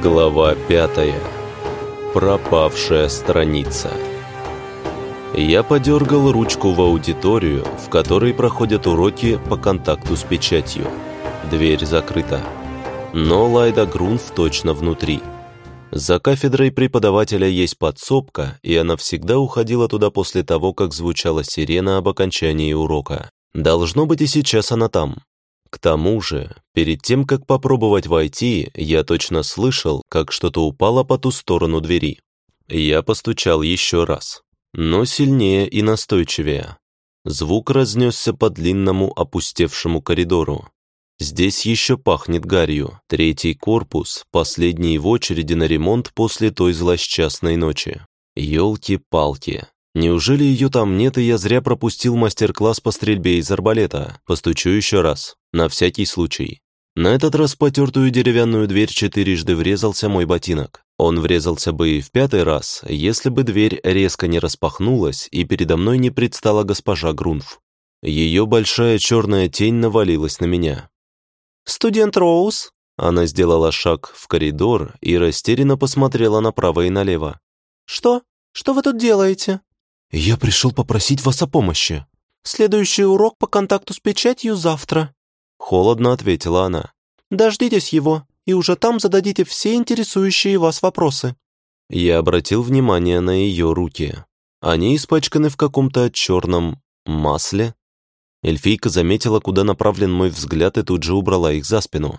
Глава пятая. Пропавшая страница. Я подергал ручку в аудиторию, в которой проходят уроки по контакту с печатью. Дверь закрыта. Но Лайда Грунф точно внутри. За кафедрой преподавателя есть подсобка, и она всегда уходила туда после того, как звучала сирена об окончании урока. Должно быть и сейчас она там. К тому же, перед тем, как попробовать войти, я точно слышал, как что-то упало по ту сторону двери. Я постучал еще раз, но сильнее и настойчивее. Звук разнесся по длинному опустевшему коридору. Здесь еще пахнет гарью. Третий корпус, последний в очереди на ремонт после той злосчастной ночи. Ёлки-палки. Неужели ее там нет, и я зря пропустил мастер-класс по стрельбе из арбалета? Постучу еще раз, на всякий случай. На этот раз в потертую деревянную дверь четырежды врезался мой ботинок. Он врезался бы и в пятый раз, если бы дверь резко не распахнулась, и передо мной не предстала госпожа Грунф. Ее большая черная тень навалилась на меня. «Студент Роуз?» Она сделала шаг в коридор и растерянно посмотрела направо и налево. «Что? Что вы тут делаете?» «Я пришел попросить вас о помощи». «Следующий урок по контакту с печатью завтра», — холодно ответила она. «Дождитесь его, и уже там зададите все интересующие вас вопросы». Я обратил внимание на ее руки. Они испачканы в каком-то черном масле. Эльфийка заметила, куда направлен мой взгляд, и тут же убрала их за спину.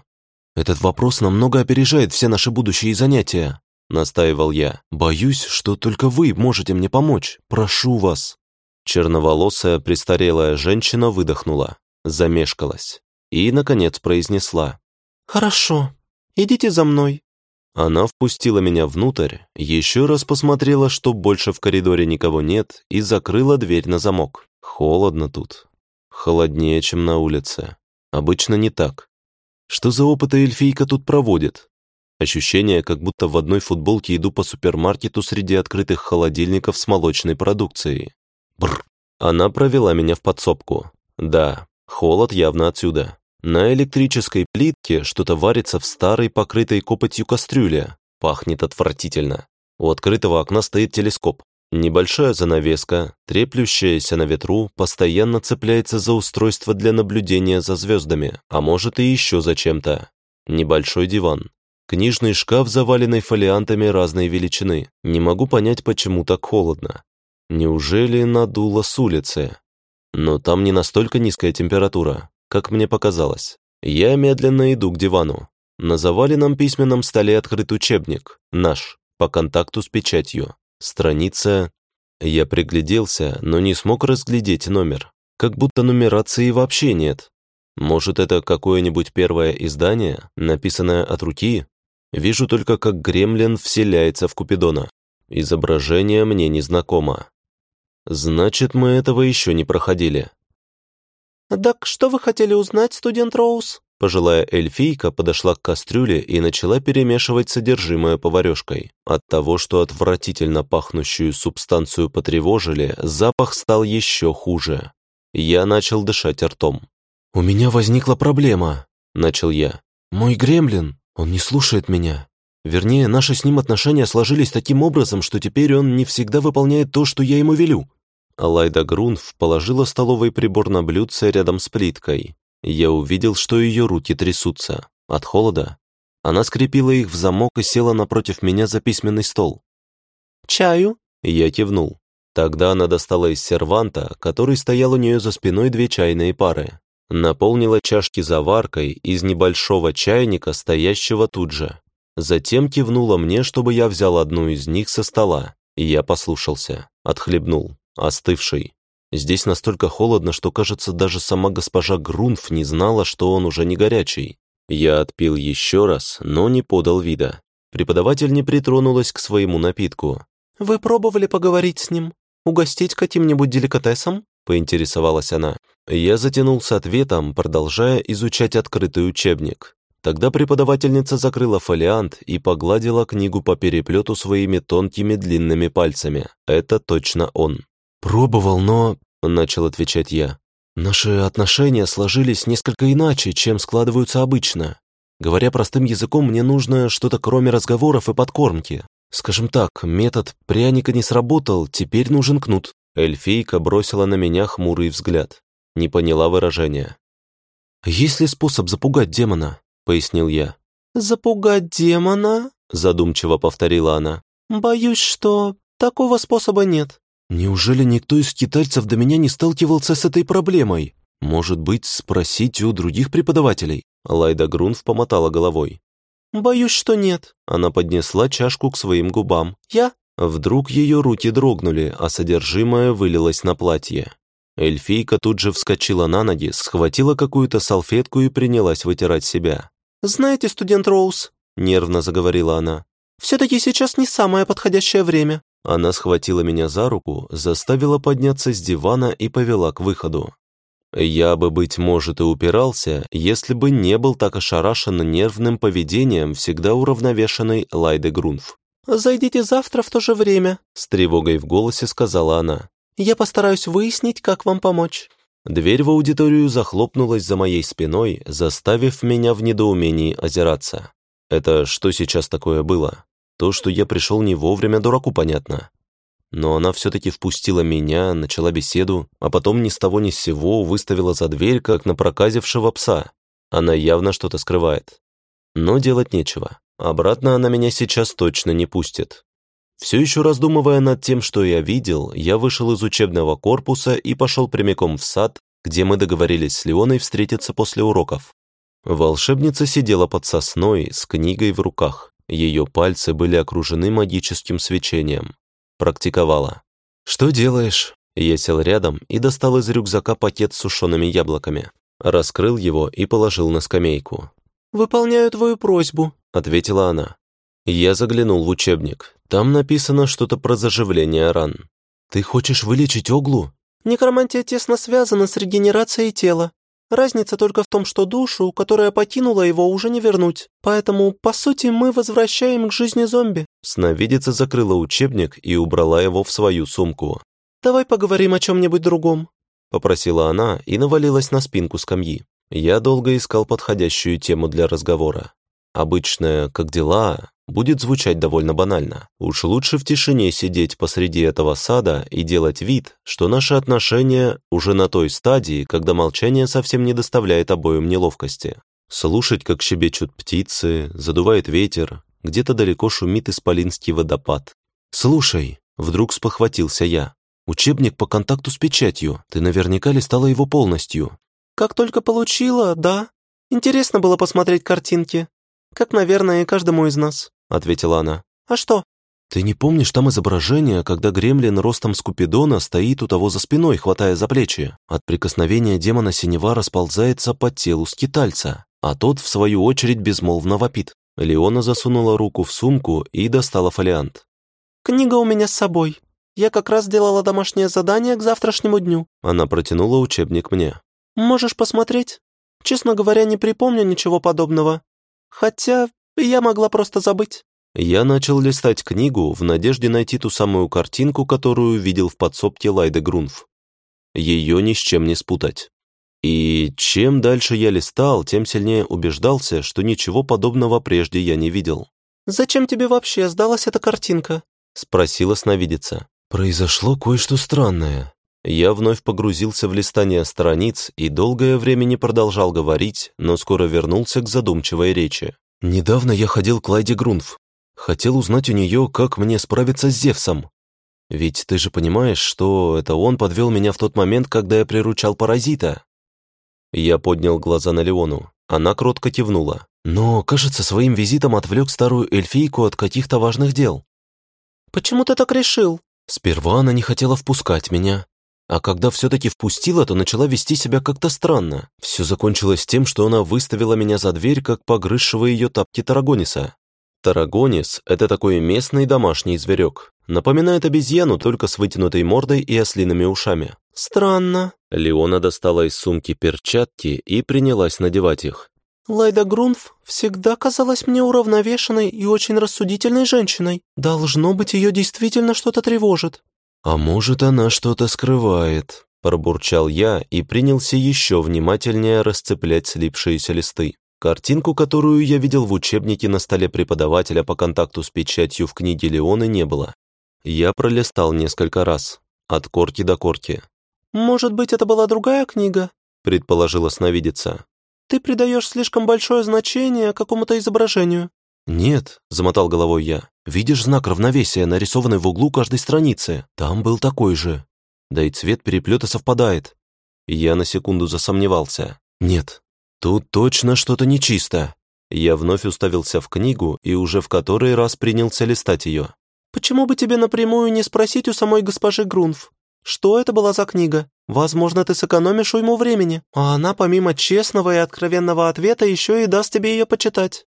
«Этот вопрос намного опережает все наши будущие занятия», — настаивал я. «Боюсь, что только вы можете мне помочь. Прошу вас». Черноволосая престарелая женщина выдохнула, замешкалась и, наконец, произнесла. «Хорошо, идите за мной». Она впустила меня внутрь, еще раз посмотрела, что больше в коридоре никого нет, и закрыла дверь на замок. Холодно тут. Холоднее, чем на улице. Обычно не так. Что за опыты эльфийка тут проводит? Ощущение, как будто в одной футболке иду по супермаркету среди открытых холодильников с молочной продукцией. Бррр. Она провела меня в подсобку. Да, холод явно отсюда. На электрической плитке что-то варится в старой, покрытой копотью кастрюле. Пахнет отвратительно. У открытого окна стоит телескоп. Небольшая занавеска, треплющаяся на ветру, постоянно цепляется за устройство для наблюдения за звездами, а может и еще за чем-то. Небольшой диван. Книжный шкаф, заваленный фолиантами разной величины. Не могу понять, почему так холодно. Неужели надуло с улицы? Но там не настолько низкая температура, как мне показалось. Я медленно иду к дивану. На заваленном письменном столе открыт учебник, наш, по контакту с печатью. Страница... Я пригляделся, но не смог разглядеть номер. Как будто нумерации вообще нет. Может, это какое-нибудь первое издание, написанное от руки? Вижу только, как гремлин вселяется в Купидона. Изображение мне незнакомо. Значит, мы этого еще не проходили. «Так что вы хотели узнать, студент Роуз?» Пожилая эльфийка подошла к кастрюле и начала перемешивать содержимое поварешкой. От того, что отвратительно пахнущую субстанцию потревожили, запах стал еще хуже. Я начал дышать ртом. «У меня возникла проблема», — начал я. «Мой гремлин, он не слушает меня. Вернее, наши с ним отношения сложились таким образом, что теперь он не всегда выполняет то, что я ему велю». Алайда Грунф положила столовый прибор на блюдце рядом с плиткой. Я увидел, что ее руки трясутся. От холода. Она скрепила их в замок и села напротив меня за письменный стол. «Чаю?» Я кивнул. Тогда она достала из серванта, который стоял у нее за спиной, две чайные пары. Наполнила чашки заваркой из небольшого чайника, стоящего тут же. Затем кивнула мне, чтобы я взял одну из них со стола. И я послушался. Отхлебнул. Остывший. Здесь настолько холодно, что, кажется, даже сама госпожа Грунф не знала, что он уже не горячий. Я отпил еще раз, но не подал вида. Преподаватель не притронулась к своему напитку. «Вы пробовали поговорить с ним? Угостить каким-нибудь деликатесом?» — поинтересовалась она. Я затянулся ответом, продолжая изучать открытый учебник. Тогда преподавательница закрыла фолиант и погладила книгу по переплету своими тонкими длинными пальцами. Это точно он. «Пробовал, но...» — начал отвечать я. «Наши отношения сложились несколько иначе, чем складываются обычно. Говоря простым языком, мне нужно что-то кроме разговоров и подкормки. Скажем так, метод пряника не сработал, теперь нужен кнут». Эльфийка бросила на меня хмурый взгляд. Не поняла выражения. «Есть ли способ запугать демона?» — пояснил я. «Запугать демона?» — задумчиво повторила она. «Боюсь, что такого способа нет». «Неужели никто из китайцев до меня не сталкивался с этой проблемой? Может быть, спросить у других преподавателей?» Лайда Грунф помотала головой. «Боюсь, что нет». Она поднесла чашку к своим губам. «Я?» Вдруг ее руки дрогнули, а содержимое вылилось на платье. Эльфийка тут же вскочила на ноги, схватила какую-то салфетку и принялась вытирать себя. «Знаете, студент Роуз», — нервно заговорила она, «все-таки сейчас не самое подходящее время». Она схватила меня за руку, заставила подняться с дивана и повела к выходу. Я бы, быть может, и упирался, если бы не был так ошарашен нервным поведением всегда уравновешенной Лайды Грунф. «Зайдите завтра в то же время», — с тревогой в голосе сказала она. «Я постараюсь выяснить, как вам помочь». Дверь в аудиторию захлопнулась за моей спиной, заставив меня в недоумении озираться. Это что сейчас такое было? То, что я пришел не вовремя, дураку понятно но она все-таки впустила меня, начала беседу, а потом ни с того ни с сего выставила за дверь, как напроказившего пса. Она явно что-то скрывает. Но делать нечего. Обратно она меня сейчас точно не пустит. Все еще раздумывая над тем, что я видел, я вышел из учебного корпуса и пошел прямиком в сад, где мы договорились с Леоной встретиться после уроков. Волшебница сидела под сосной с книгой в руках. Ее пальцы были окружены магическим свечением практиковала. «Что делаешь?» Я сел рядом и достал из рюкзака пакет с сушеными яблоками. Раскрыл его и положил на скамейку. «Выполняю твою просьбу», — ответила она. Я заглянул в учебник. Там написано что-то про заживление ран. «Ты хочешь вылечить Оглу?» «Некромантия тесно связана с регенерацией тела. Разница только в том, что душу, которая покинула его, уже не вернуть. Поэтому, по сути, мы возвращаем к жизни зомби». Сновидица закрыла учебник и убрала его в свою сумку. «Давай поговорим о чем-нибудь другом», — попросила она и навалилась на спинку скамьи. Я долго искал подходящую тему для разговора. Обычная «как дела?» будет звучать довольно банально. Уж лучше в тишине сидеть посреди этого сада и делать вид, что наши отношения уже на той стадии, когда молчание совсем не доставляет обоим неловкости. Слушать, как щебечут птицы, задувает ветер, где-то далеко шумит исполинский водопад. «Слушай», — вдруг спохватился я, «учебник по контакту с печатью, ты наверняка листала его полностью». «Как только получила, да. Интересно было посмотреть картинки. Как, наверное, и каждому из нас», — ответила она. «А что?» «Ты не помнишь там изображение, когда гремлин ростом с Купидона стоит у того за спиной, хватая за плечи? От прикосновения демона синева расползается по телу скитальца, а тот, в свою очередь, безмолвно вопит». Леона засунула руку в сумку и достала фолиант. «Книга у меня с собой. Я как раз делала домашнее задание к завтрашнему дню». Она протянула учебник мне. «Можешь посмотреть? Честно говоря, не припомню ничего подобного. Хотя я могла просто забыть. Я начал листать книгу в надежде найти ту самую картинку, которую видел в подсобке Лайды Грунф. Ее ни с чем не спутать. И чем дальше я листал, тем сильнее убеждался, что ничего подобного прежде я не видел. «Зачем тебе вообще сдалась эта картинка?» — спросила сновидица. «Произошло кое-что странное», я вновь погрузился в листание страниц и долгое время не продолжал говорить, но скоро вернулся к задумчивой речи. «Недавно я ходил к Лайде Грунф. Хотел узнать у нее, как мне справиться с Зевсом. Ведь ты же понимаешь, что это он подвел меня в тот момент, когда я приручал паразита». Я поднял глаза на Леону. Она кротко кивнула. Но, кажется, своим визитом отвлек старую эльфийку от каких-то важных дел. «Почему ты так решил?» Сперва она не хотела впускать меня, а когда все-таки впустила, то начала вести себя как-то странно. Все закончилось тем, что она выставила меня за дверь, как погрызшего ее тапки Тарагониса. Тарагонис – это такой местный домашний зверек. Напоминает обезьяну, только с вытянутой мордой и ослиными ушами. «Странно». Леона достала из сумки перчатки и принялась надевать их. «Лайда Грунф всегда казалась мне уравновешенной и очень рассудительной женщиной. Должно быть, ее действительно что-то тревожит. «А может, она что-то скрывает», – пробурчал я и принялся еще внимательнее расцеплять слипшиеся листы. Картинку, которую я видел в учебнике на столе преподавателя по контакту с печатью в книге Леоны, не было. Я пролистал несколько раз, от корки до корки. «Может быть, это была другая книга?» — предположила сновидица. «Ты придаешь слишком большое значение какому-то изображению». «Нет», — замотал головой я. «Видишь знак равновесия, нарисованный в углу каждой страницы? Там был такой же. Да и цвет переплета совпадает». Я на секунду засомневался. «Нет, Тут точно что-то нечисто. Я вновь уставился в книгу и уже в который раз принялся листать ее. «Почему бы тебе напрямую не спросить у самой госпожи Грунф? Что это была за книга? Возможно, ты сэкономишь уйму времени, а она помимо честного и откровенного ответа еще и даст тебе ее почитать».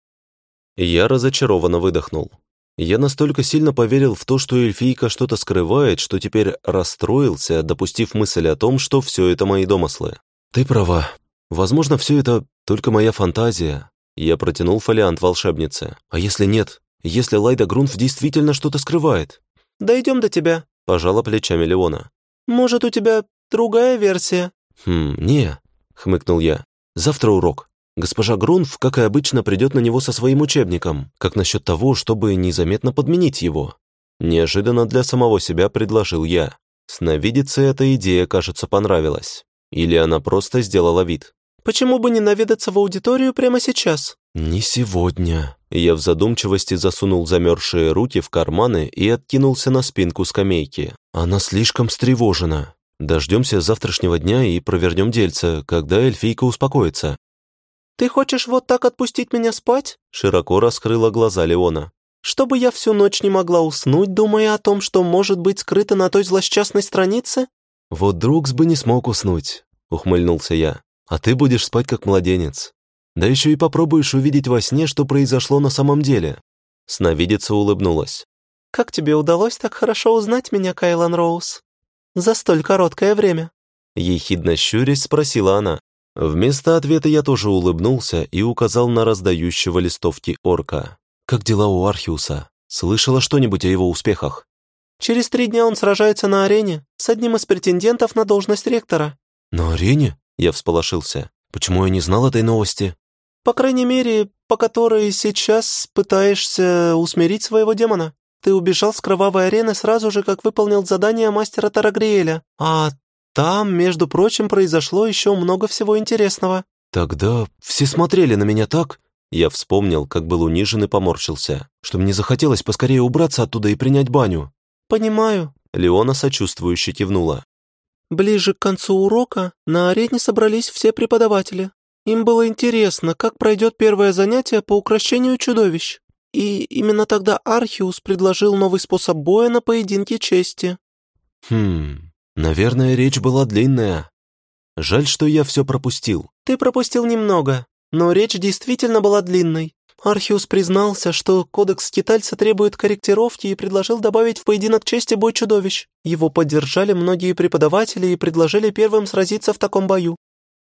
Я разочарованно выдохнул. Я настолько сильно поверил в то, что эльфийка что-то скрывает, что теперь расстроился, допустив мысль о том, что все это мои домыслы. «Ты права», Возможно, все это только моя фантазия. Я протянул фолиант волшебнице. А если нет? Если Лайда Грунф действительно что-то скрывает? «Дойдем до тебя», — пожала плечами Леона. «Может, у тебя другая версия?» «Хм, не», — хмыкнул я. «Завтра урок. Госпожа Грунф, как и обычно, придет на него со своим учебником. Как насчет того, чтобы незаметно подменить его?» Неожиданно для самого себя предложил я. Сновидице эта идея, кажется, понравилась. Или она просто сделала вид. «Почему бы не наведаться в аудиторию прямо сейчас?» «Не сегодня». Я в задумчивости засунул замерзшие руки в карманы и откинулся на спинку скамейки. Она слишком встревожена. Дождемся завтрашнего дня и провернем дельце, когда эльфийка успокоится. «Ты хочешь вот так отпустить меня спать?» Широко раскрыла глаза Леона. «Чтобы я всю ночь не могла уснуть, думая о том, что может быть скрыто на той злосчастной странице?» «Вот Друкс бы не смог уснуть ухмыльнулся я. «А ты будешь спать как младенец. Да еще и попробуешь увидеть во сне, что произошло на самом деле». Сновидица улыбнулась. «Как тебе удалось так хорошо узнать меня, Кайлан Роуз? За столь короткое время?» Ехидно щурясь спросила она. Вместо ответа я тоже улыбнулся и указал на раздающего листовки орка. «Как дела у Архиуса? Слышала что-нибудь о его успехах?» «Через три дня он сражается на арене с одним из претендентов на должность ректора. «На арене?» — я всполошился. «Почему я не знал этой новости?» «По крайней мере, по которой сейчас пытаешься усмирить своего демона. Ты убежал с кровавой арены сразу же, как выполнил задание мастера Тарагриэля. А там, между прочим, произошло еще много всего интересного». «Тогда все смотрели на меня так?» Я вспомнил, как был унижен и поморщился, что мне захотелось поскорее убраться оттуда и принять баню. «Понимаю», — Леона сочувствующе кивнула. Ближе к концу урока на арене собрались все преподаватели. Им было интересно, как пройдет первое занятие по украшению чудовищ. И именно тогда Архиус предложил новый способ боя на поединке чести. Хм, наверное, речь была длинная. Жаль, что я все пропустил. Ты пропустил немного, но речь действительно была длинной. Архиус признался, что кодекс скитальца требует корректировки и предложил добавить в поединок чести бой чудовищ. Его поддержали многие преподаватели и предложили первым сразиться в таком бою.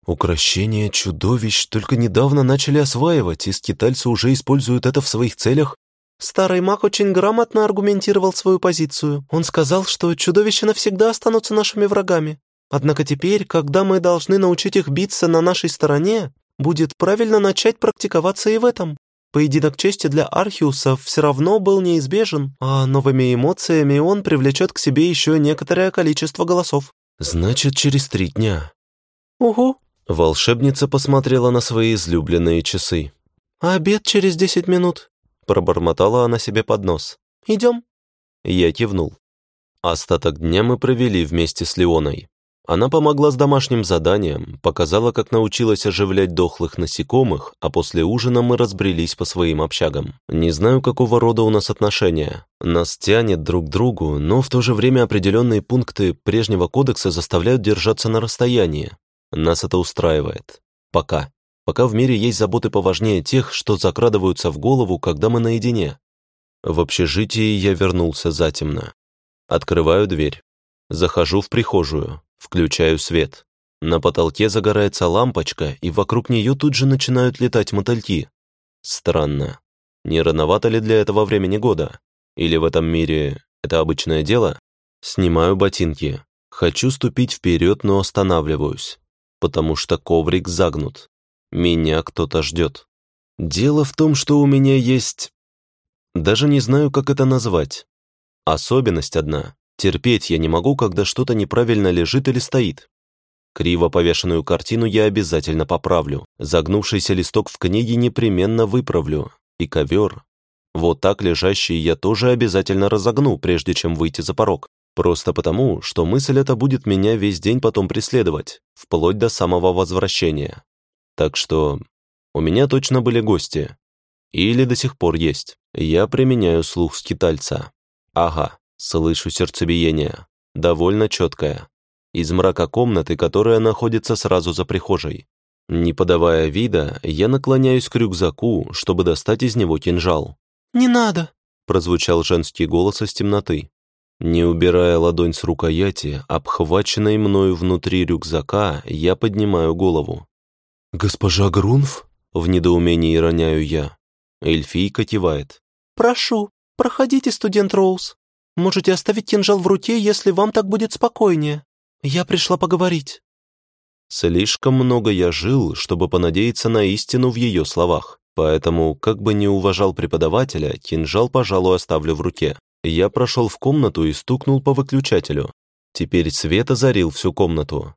Укращение чудовищ только недавно начали осваивать, и скитальцы уже используют это в своих целях. Старый маг очень грамотно аргументировал свою позицию. Он сказал, что чудовища навсегда останутся нашими врагами. Однако теперь, когда мы должны научить их биться на нашей стороне, будет правильно начать практиковаться и в этом. Поединок чести для Архиуса все равно был неизбежен, а новыми эмоциями он привлечет к себе еще некоторое количество голосов. «Значит, через три дня». «Угу». Волшебница посмотрела на свои излюбленные часы. «Обед через десять минут», — пробормотала она себе под нос. «Идем». Я кивнул. Остаток дня мы провели вместе с Леоной. Она помогла с домашним заданием, показала, как научилась оживлять дохлых насекомых, а после ужина мы разбрелись по своим общагам. Не знаю, какого рода у нас отношения. Нас тянет друг к другу, но в то же время определенные пункты прежнего кодекса заставляют держаться на расстоянии. Нас это устраивает. Пока. Пока в мире есть заботы поважнее тех, что закрадываются в голову, когда мы наедине. В общежитии я вернулся затемно. Открываю дверь. Захожу в прихожую. Включаю свет. На потолке загорается лампочка, и вокруг нее тут же начинают летать мотыльки. Странно. Не рановато ли для этого времени года? Или в этом мире это обычное дело? Снимаю ботинки. Хочу ступить вперед, но останавливаюсь. Потому что коврик загнут. Меня кто-то ждет. Дело в том, что у меня есть... Даже не знаю, как это назвать. Особенность одна. Терпеть я не могу, когда что-то неправильно лежит или стоит. Криво повешенную картину я обязательно поправлю. Загнувшийся листок в книге непременно выправлю. И ковер. Вот так лежащий я тоже обязательно разогну, прежде чем выйти за порог. Просто потому, что мысль эта будет меня весь день потом преследовать, вплоть до самого возвращения. Так что у меня точно были гости. Или до сих пор есть. Я применяю слух скитальца. Ага, слышу сердцебиение. Довольно четкое. Из мрака комнаты, которая находится сразу за прихожей. Не подавая вида, я наклоняюсь к рюкзаку, чтобы достать из него кинжал. «Не надо!» – прозвучал женский голос из темноты. Не убирая ладонь с рукояти, обхваченной мною внутри рюкзака, я поднимаю голову. «Госпожа Грунф?» В недоумении роняю я. Эльфийка кивает. «Прошу, проходите, студент Роуз. Можете оставить кинжал в руке, если вам так будет спокойнее. Я пришла поговорить». Слишком много я жил, чтобы понадеяться на истину в ее словах. Поэтому, как бы не уважал преподавателя, кинжал, пожалуй, оставлю в руке. Я прошел в комнату и стукнул по выключателю. Теперь свет озарил всю комнату.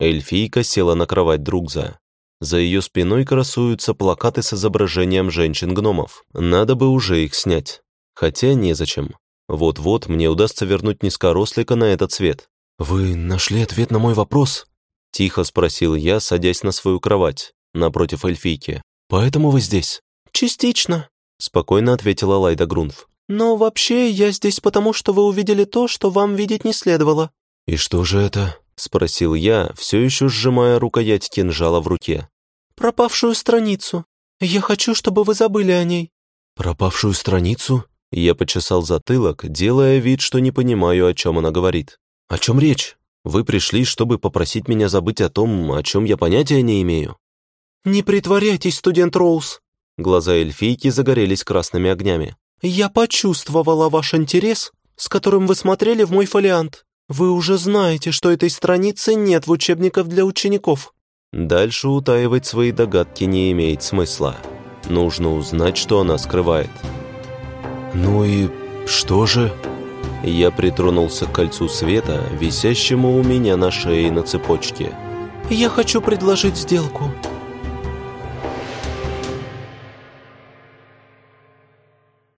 Эльфийка села на кровать Другза. За ее спиной красуются плакаты с изображением женщин-гномов. Надо бы уже их снять. Хотя незачем. Вот-вот мне удастся вернуть низкорослика на этот свет. «Вы нашли ответ на мой вопрос?» Тихо спросил я, садясь на свою кровать, напротив эльфийки. «Поэтому вы здесь?» «Частично», — спокойно ответила Лайда Грунф. «Но вообще я здесь потому, что вы увидели то, что вам видеть не следовало». «И что же это?» — спросил я, все еще сжимая рукоять кинжала в руке пропавшую страницу. Я хочу, чтобы вы забыли о ней». «Пропавшую страницу?» Я почесал затылок, делая вид, что не понимаю, о чем она говорит. «О чем речь? Вы пришли, чтобы попросить меня забыть о том, о чем я понятия не имею?» «Не притворяйтесь, студент Роуз!» Глаза эльфийки загорелись красными огнями. «Я почувствовала ваш интерес, с которым вы смотрели в мой фолиант. Вы уже знаете, что этой страницы нет в учебниках для учеников. Дальше утаивать свои догадки не имеет смысла. Нужно узнать, что она скрывает. «Ну и что же?» Я притронулся к кольцу света, висящему у меня на шее на цепочке. «Я хочу предложить сделку»,